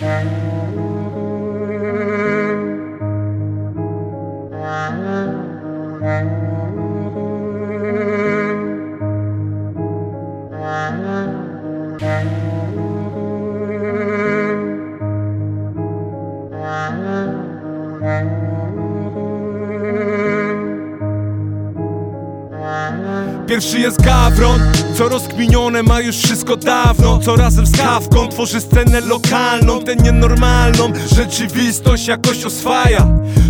Thank you. Pierwszy jest Gawron, co rozkminione ma już wszystko dawno. Co razem z Kawką tworzy scenę lokalną Tę nienormalną. Rzeczywistość jakoś oswaja.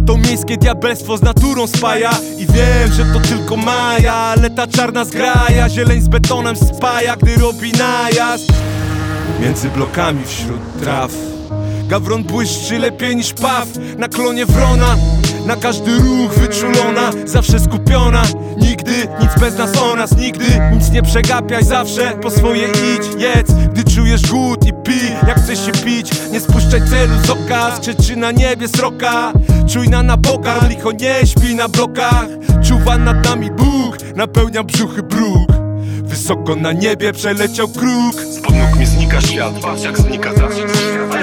To miejskie diabelstwo z naturą spaja. I wiem, że to tylko maja Ale ta czarna zgraja. Zieleń z betonem spaja Gdy robi najazd. Między blokami wśród traw. Gawron błyszczy lepiej niż paw. Na klonie wrona Na każdy ruch wyczulona. Zawsze skupiona Nic bez nas o nas Nigdy. Nic nie przegapiaj Zawsze po swoje idź, jedz Gdy czujesz głód i pij Jak chcesz się pić Nie spuszczaj celu z oka. Skrzeczy na niebie sroka. Czujna na bokach Licho nie śpi na blokach. Czuwa nad nami Bóg Napełnia brzuchy bruk Wysoko na niebie przeleciał kruk. Spod nóg mi znika świat, patrz jak znika zawsze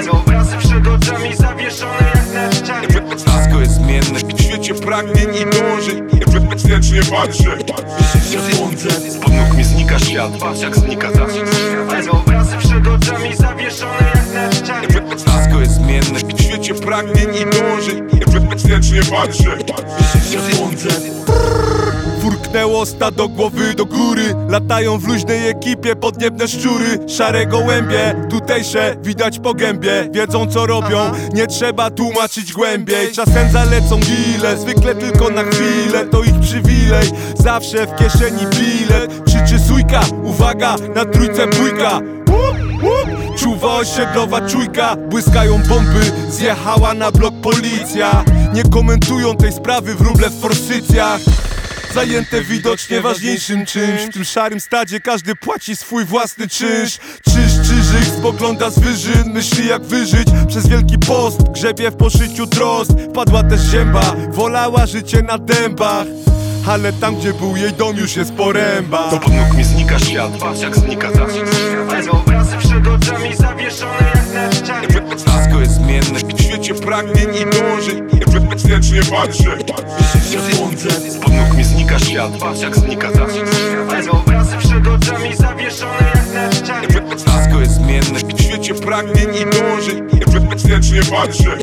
Te obrazy przed oczami zawieszone jak na ścianie Wszystko jest zmienne w świecie pragnień i dążeń. Wstecznie patrzę. Spod nóg mi znika świat, patrz jak znika zawsze Te obrazy przed oczami zawieszone jak na ścianie Wszystko jest zmienne w świecie pragnień i dążeń. Wstecznie patrzę Furknęło stado głowy do góry. Latają w luźnej ekipie podniebne szczury. Szare gołębie, tutejsze widać po gębie. Wiedzą co robią, nie trzeba tłumaczyć głębiej. Czasem zalecą gile, zwykle tylko na chwilę. To ich przywilej, zawsze w kieszeni bilet. Krzyczy sójka, uwaga, na trójce bójka. Czuwa osiedlowa czujka, błyskają bomby Zjechała na blok policja. Nie komentują tej sprawy wróble w forsycjach Zajęte widocznie ważniejszym czymś. W tym szarym stadzie każdy płaci swój własny czynsz. Czyż czyżyk spogląda z wyżyn? Myśli jak wyżyć przez wielki post. Grzebie w poszyciu trost. Padła też zięba Wolała życie na dębach. Ale tam gdzie był jej dom już jest poręba Spod nóg mi znika świat, patrz jak znika zawsze Te obrazy przed oczami zawieszone jak na ścianie Wszystko jest zmienne w świecie pragnień i dążeń Wstecznie patrzę. Spod nóg mi znika świat, patrz jak znika zawsze Te obrazy przed oczami zawieszone jak na ścianie Wszystko jest zmienne w świecie pragnień i dążeń. Wstecznie patrzę